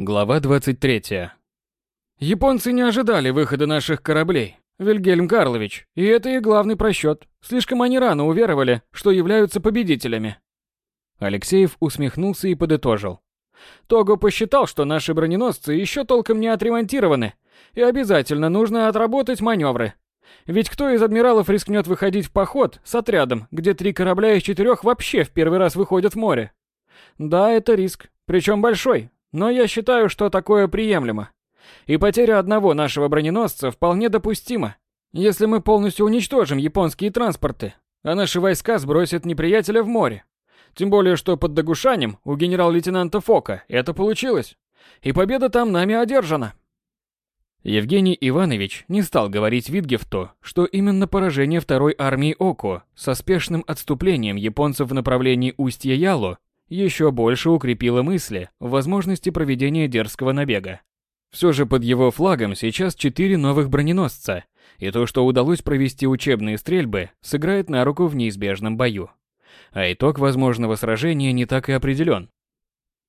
Глава 23. Японцы не ожидали выхода наших кораблей, Вильгельм Карлович, и это их главный просчет. Слишком они рано уверовали, что являются победителями. Алексеев усмехнулся и подытожил. Того посчитал, что наши броненосцы еще толком не отремонтированы, и обязательно нужно отработать маневры. Ведь кто из адмиралов рискнет выходить в поход с отрядом, где три корабля из четырех вообще в первый раз выходят в море? Да, это риск, причем большой, но я считаю, что такое приемлемо. И потеря одного нашего броненосца вполне допустима, если мы полностью уничтожим японские транспорты, а наши войска сбросят неприятеля в море. Тем более, что под Дагушанем у генерал-лейтенанта Фока это получилось. И победа там нами одержана. Евгений Иванович не стал говорить Витгефту, что именно поражение второй армии Око со спешным отступлением японцев в направлении устья Ялу еще больше укрепило мысли в возможности проведения дерзкого набега. Все же под его флагом сейчас четыре новых броненосца, и то, что удалось провести учебные стрельбы, сыграет на руку в неизбежном бою. А итог возможного сражения не так и определен.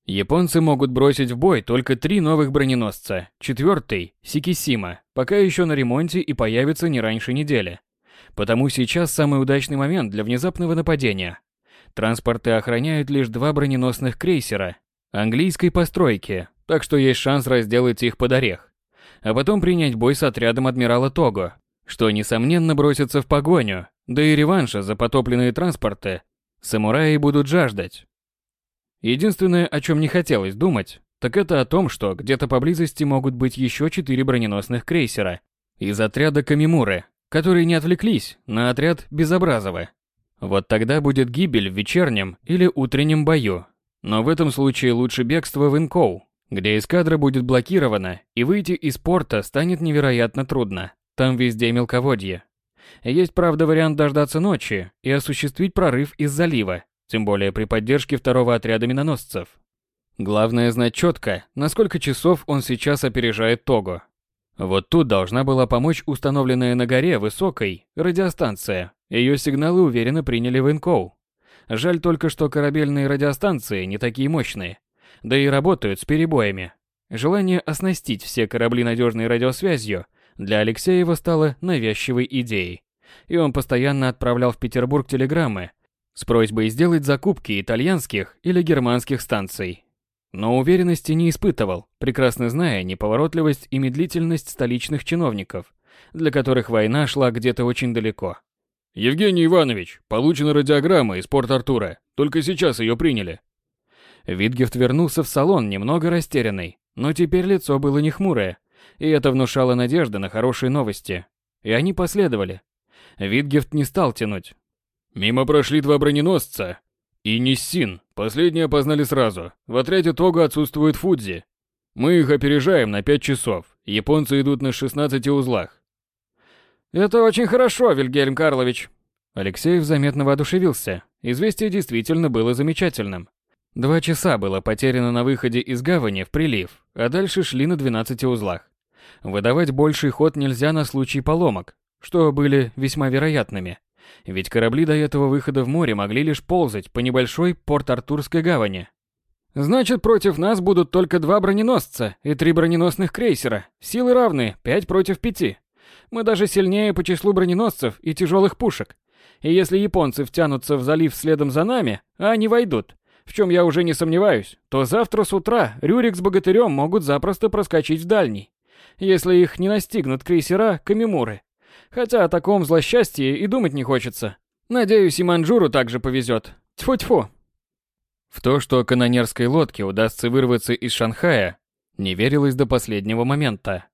Японцы могут бросить в бой только три новых броненосца. Четвертый, Сикисима, пока еще на ремонте и появится не раньше недели. Потому сейчас самый удачный момент для внезапного нападения. Транспорты охраняют лишь два броненосных крейсера английской постройки, так что есть шанс разделать их под орех. А потом принять бой с отрядом адмирала Того, что, несомненно, бросится в погоню, да и реванша за потопленные транспорты самураи будут жаждать. Единственное, о чем не хотелось думать, так это о том, что где-то поблизости могут быть еще четыре броненосных крейсера из отряда Камимуры, которые не отвлеклись на отряд Безобразова. Вот тогда будет гибель в вечернем или утреннем бою. Но в этом случае лучше бегство в Инкоу, где эскадра будет блокирована, и выйти из порта станет невероятно трудно. Там везде мелководье. Есть, правда, вариант дождаться ночи и осуществить прорыв из залива, тем более при поддержке второго отряда миноносцев. Главное знать четко, на сколько часов он сейчас опережает Того. Вот тут должна была помочь установленная на горе высокой радиостанция, ее сигналы уверенно приняли в Инкоу. Жаль только, что корабельные радиостанции не такие мощные, да и работают с перебоями. Желание оснастить все корабли надежной радиосвязью для Алексеева стало навязчивой идеей, и он постоянно отправлял в Петербург телеграммы с просьбой сделать закупки итальянских или германских станций. Но уверенности не испытывал, прекрасно зная неповоротливость и медлительность столичных чиновников, для которых война шла где-то очень далеко. «Евгений Иванович, получена радиограмма из Порт-Артура. Только сейчас ее приняли». Витгефт вернулся в салон немного растерянный, но теперь лицо было не хмурое, и это внушало надежды на хорошие новости. И они последовали. Витгефт не стал тянуть. «Мимо прошли два броненосца. И Ниссин. Последние опознали сразу. В отряде Тога отсутствует Фудзи. Мы их опережаем на пять часов. Японцы идут на 16 узлах. «Это очень хорошо, Вильгельм Карлович». Алексеев заметно воодушевился. Известие действительно было замечательным. Два часа было потеряно на выходе из гавани в прилив, а дальше шли на 12 узлах. Выдавать больший ход нельзя на случай поломок, что были весьма вероятными. Ведь корабли до этого выхода в море могли лишь ползать по небольшой Порт-Артурской гавани. Значит, против нас будут только два броненосца и три броненосных крейсера. Силы равны, пять против пяти. Мы даже сильнее по числу броненосцев и тяжелых пушек. И если японцы втянутся в залив следом за нами, а они войдут, в чем я уже не сомневаюсь, то завтра с утра Рюрик с Богатырем могут запросто проскочить в дальний. Если их не настигнут крейсера Камимуры. Хотя о таком злосчастье и думать не хочется. Надеюсь, и Манжуру также повезет. Тьфу-тьфу. В то, что канонерской лодке удастся вырваться из Шанхая, не верилось до последнего момента.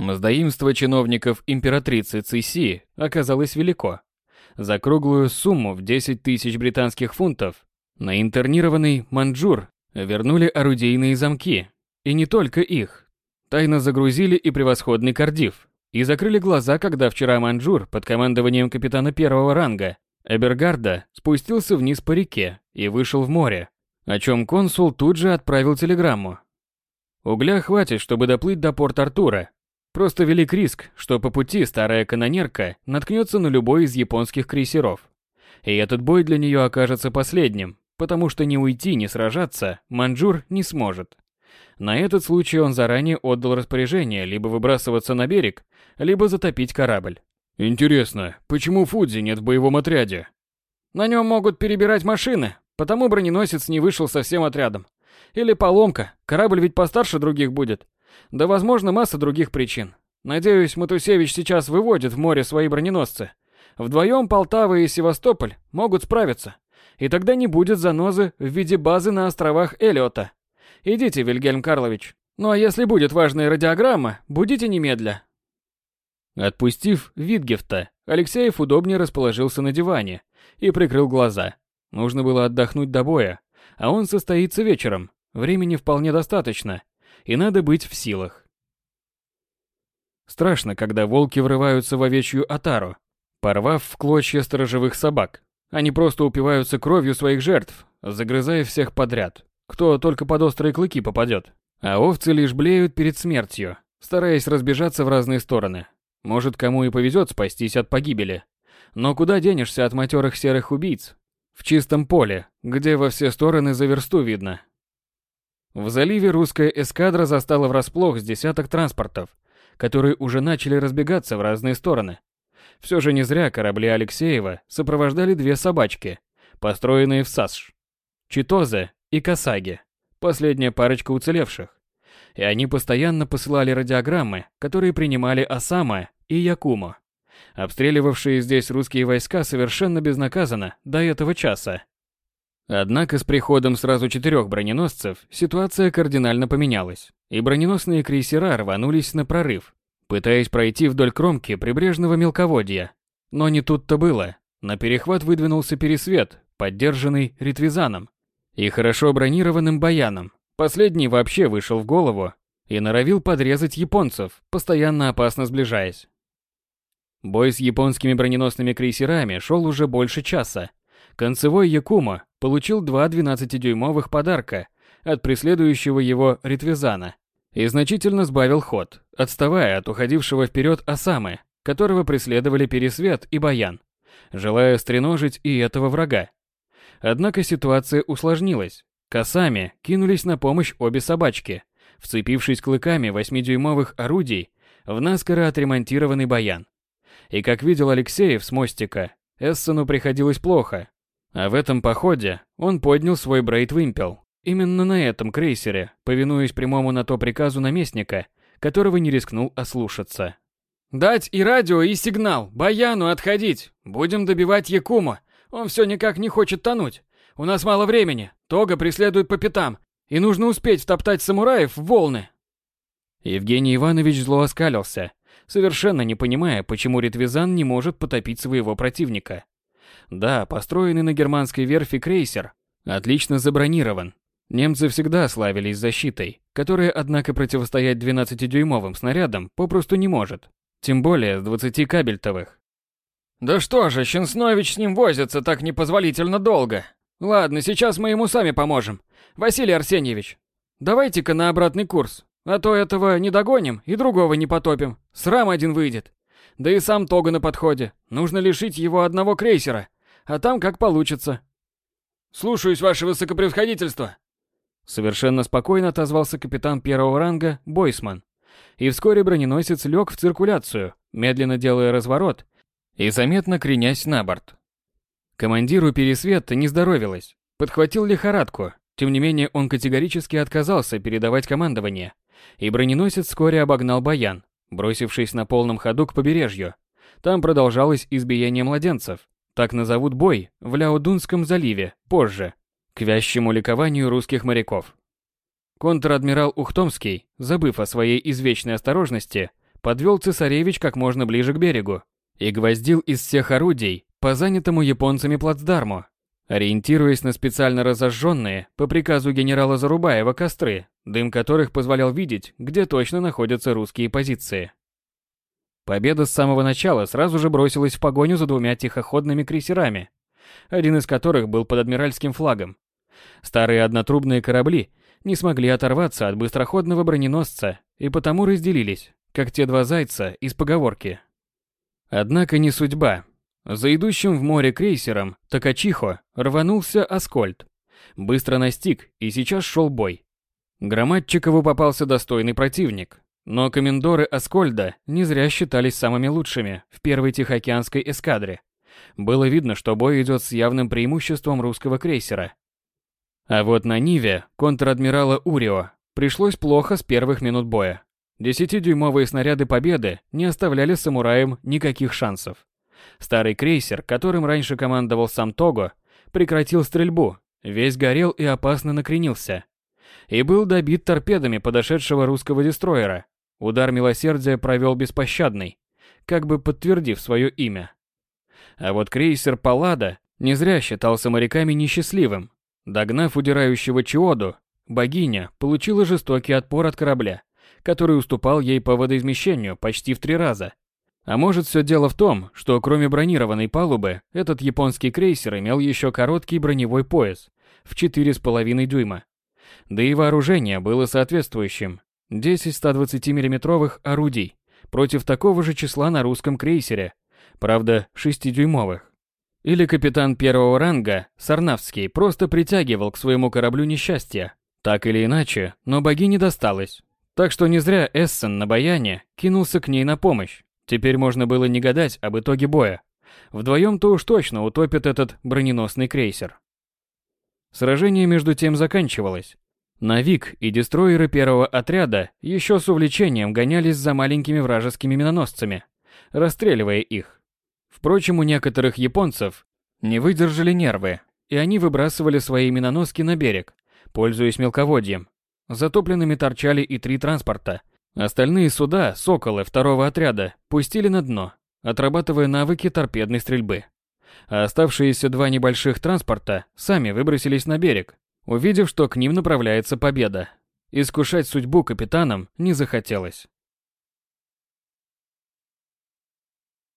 Мздоимство чиновников императрицы Циси оказалось велико. За круглую сумму в 10 тысяч британских фунтов на интернированный манджур вернули орудийные замки. И не только их. Тайно загрузили и превосходный кардив. И закрыли глаза, когда вчера манджур под командованием капитана первого ранга Эбергарда спустился вниз по реке и вышел в море, о чем консул тут же отправил телеграмму. Угля хватит, чтобы доплыть до порт Артура, Просто велик риск, что по пути старая канонерка наткнется на любой из японских крейсеров. И этот бой для нее окажется последним, потому что ни уйти, ни сражаться Манжур не сможет. На этот случай он заранее отдал распоряжение либо выбрасываться на берег, либо затопить корабль. Интересно, почему Фудзи нет в боевом отряде? На нем могут перебирать машины, потому броненосец не вышел со всем отрядом. Или поломка, корабль ведь постарше других будет. Да, возможно, масса других причин. Надеюсь, Матусевич сейчас выводит в море свои броненосцы. Вдвоем Полтава и Севастополь могут справиться. И тогда не будет занозы в виде базы на островах Элиота. Идите, Вильгельм Карлович. Ну а если будет важная радиограмма, будите немедля. Отпустив Витгефта, Алексеев удобнее расположился на диване и прикрыл глаза. Нужно было отдохнуть до боя, а он состоится вечером. Времени вполне достаточно, и надо быть в силах. Страшно, когда волки врываются в овечью отару, порвав в клочья сторожевых собак. Они просто упиваются кровью своих жертв, загрызая всех подряд, кто только под острые клыки попадет. А овцы лишь блеют перед смертью, стараясь разбежаться в разные стороны. Может, кому и повезет спастись от погибели. Но куда денешься от матерых серых убийц? В чистом поле, где во все стороны за версту видно. В заливе русская эскадра застала врасплох с десяток транспортов, которые уже начали разбегаться в разные стороны. Все же не зря корабли Алексеева сопровождали две собачки, построенные в САСШ. Читозе и Касаги, последняя парочка уцелевших. И они постоянно посылали радиограммы, которые принимали Осама и Якумо. Обстреливавшие здесь русские войска совершенно безнаказанно до этого часа. Однако с приходом сразу четырех броненосцев ситуация кардинально поменялась, и броненосные крейсера рванулись на прорыв, пытаясь пройти вдоль кромки прибрежного мелководья. Но не тут-то было. На перехват выдвинулся пересвет, поддержанный ретвизаном и хорошо бронированным баяном. Последний вообще вышел в голову и норовил подрезать японцев, постоянно опасно сближаясь. Бой с японскими броненосными крейсерами шел уже больше часа. Концевой Якума получил два 12-дюймовых подарка от преследующего его Ритвизана и значительно сбавил ход, отставая от уходившего вперед Осамы, которого преследовали Пересвет и Баян, желая стреножить и этого врага. Однако ситуация усложнилась. К Осаме кинулись на помощь обе собачки, вцепившись клыками 8-дюймовых орудий в наскоро отремонтированный Баян. И как видел Алексеев с мостика, Эссену приходилось плохо, а в этом походе он поднял свой брейд-вымпел. Именно на этом крейсере, повинуясь прямому на то приказу наместника, которого не рискнул ослушаться. «Дать и радио, и сигнал! Баяну отходить! Будем добивать Якума! Он все никак не хочет тонуть! У нас мало времени, Тога преследует по пятам, и нужно успеть втоптать самураев в волны!» Евгений Иванович зло оскалился, совершенно не понимая, почему Ритвизан не может потопить своего противника. Да, построенный на германской верфи крейсер отлично забронирован. Немцы всегда славились защитой, которая, однако, противостоять 12-дюймовым снарядам попросту не может. Тем более с 20 кабельтовых. Да что же, Щенснович с ним возится так непозволительно долго. Ладно, сейчас мы ему сами поможем. Василий Арсеньевич, давайте-ка на обратный курс. А то этого не догоним и другого не потопим. Срам один выйдет. Да и сам Тога на подходе. Нужно лишить его одного крейсера а там как получится. Слушаюсь, ваше высокопревосходительство. Совершенно спокойно отозвался капитан первого ранга Бойсман. И вскоре броненосец лег в циркуляцию, медленно делая разворот и заметно кренясь на борт. Командиру Пересвета не здоровилось, подхватил лихорадку. Тем не менее, он категорически отказался передавать командование, и броненосец вскоре обогнал Баян, бросившись на полном ходу к побережью. Там продолжалось избиение младенцев, так назовут бой в Ляодунском заливе позже, к вящему ликованию русских моряков. Контр-адмирал Ухтомский, забыв о своей извечной осторожности, подвел цесаревич как можно ближе к берегу и гвоздил из всех орудий по занятому японцами плацдарму, ориентируясь на специально разожженные по приказу генерала Зарубаева костры, дым которых позволял видеть, где точно находятся русские позиции. Победа с самого начала сразу же бросилась в погоню за двумя тихоходными крейсерами, один из которых был под адмиральским флагом. Старые однотрубные корабли не смогли оторваться от быстроходного броненосца и потому разделились, как те два зайца из поговорки. Однако не судьба. За идущим в море крейсером Такачихо рванулся Аскольд. Быстро настиг, и сейчас шел бой. Громадчикову попался достойный противник, но комендоры Аскольда не зря считались самыми лучшими в первой Тихоокеанской эскадре. Было видно, что бой идет с явным преимуществом русского крейсера. А вот на Ниве контр-адмирала Урио пришлось плохо с первых минут боя. Десятидюймовые снаряды Победы не оставляли самураям никаких шансов. Старый крейсер, которым раньше командовал сам Того, прекратил стрельбу, весь горел и опасно накренился. И был добит торпедами подошедшего русского дестройера. Удар милосердия провел беспощадный, как бы подтвердив свое имя. А вот крейсер Паллада не зря считался моряками несчастливым. Догнав удирающего Чиоду, богиня получила жестокий отпор от корабля, который уступал ей по водоизмещению почти в три раза. А может все дело в том, что кроме бронированной палубы, этот японский крейсер имел еще короткий броневой пояс в 4,5 дюйма. Да и вооружение было соответствующим. 10 120 миллиметровых орудий против такого же числа на русском крейсере, правда 6-дюймовых. Или капитан первого ранга, Сарнавский, просто притягивал к своему кораблю несчастье. Так или иначе, но богине досталось. Так что не зря Эссен на баяне кинулся к ней на помощь. Теперь можно было не гадать об итоге боя. Вдвоем-то уж точно утопит этот броненосный крейсер. Сражение между тем заканчивалось. Навик и дестройеры первого отряда еще с увлечением гонялись за маленькими вражескими миноносцами, расстреливая их. Впрочем, у некоторых японцев не выдержали нервы, и они выбрасывали свои миноноски на берег, пользуясь мелководьем. Затопленными торчали и три транспорта. Остальные суда, соколы второго отряда, пустили на дно, отрабатывая навыки торпедной стрельбы. А оставшиеся два небольших транспорта сами выбросились на берег, увидев, что к ним направляется победа. Искушать судьбу капитанам не захотелось.